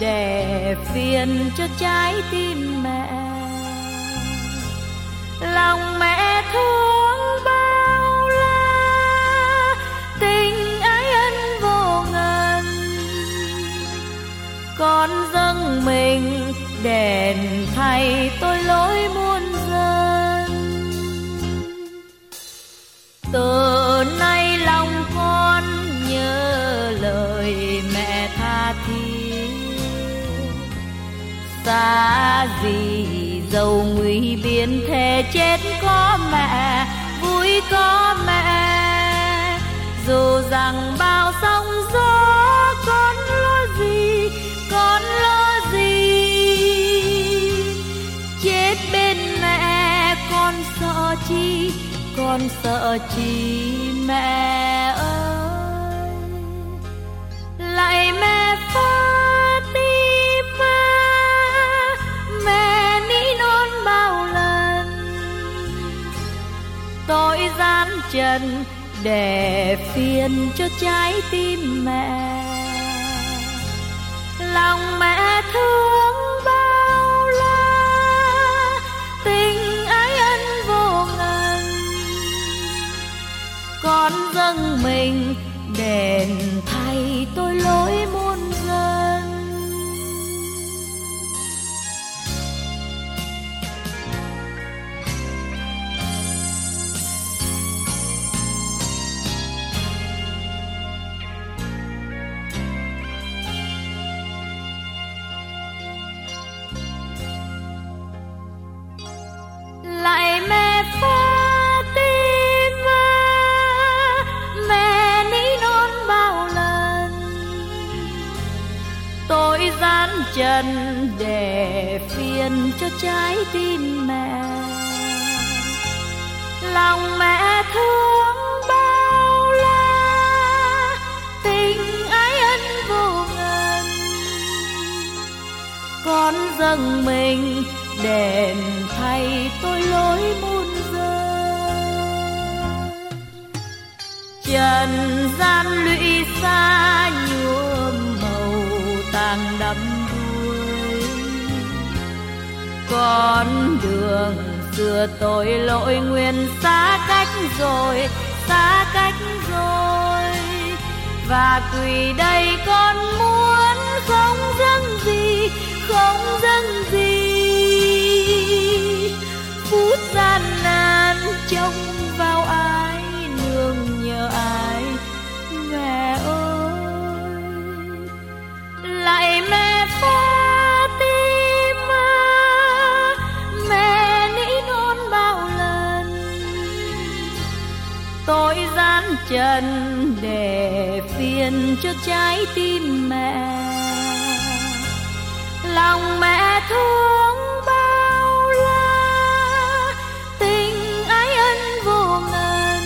để phiền cho trái tim mẹ. Lòng mẹ thương bao la, tình ái ân vô ngần. Con dâng mình đền thay tôi lỗi muôn dân. Tôi xa gì dầu nguy biến thề chết có mẹ, vui có mẹ. Dù rằng bao sóng gió, con lo gì, con lo gì? Chết bên mẹ, con sợ chi, con sợ chi mẹ. Chân để phiền cho trái tim mẹ. Lòng mẹ thương tôi gian trần để phiền cho trái tim mẹ lòng mẹ thương bao la, tình ái ân vô ngần con dâng mình đền thay tôi lối muôn dân trần gian lụy sai đang đắm đuối, con đường xưa tôi lỗi nguyên xa cách rồi xa cách rồi. Và quỳ đây con muốn trần để phiền cho trái tim mẹ. Lòng mẹ thương bao la, tình ái ân vô ngần.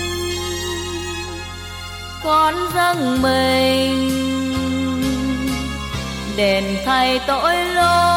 Con dâng mình, đền thay tội lỗi.